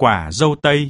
quả dâu tây.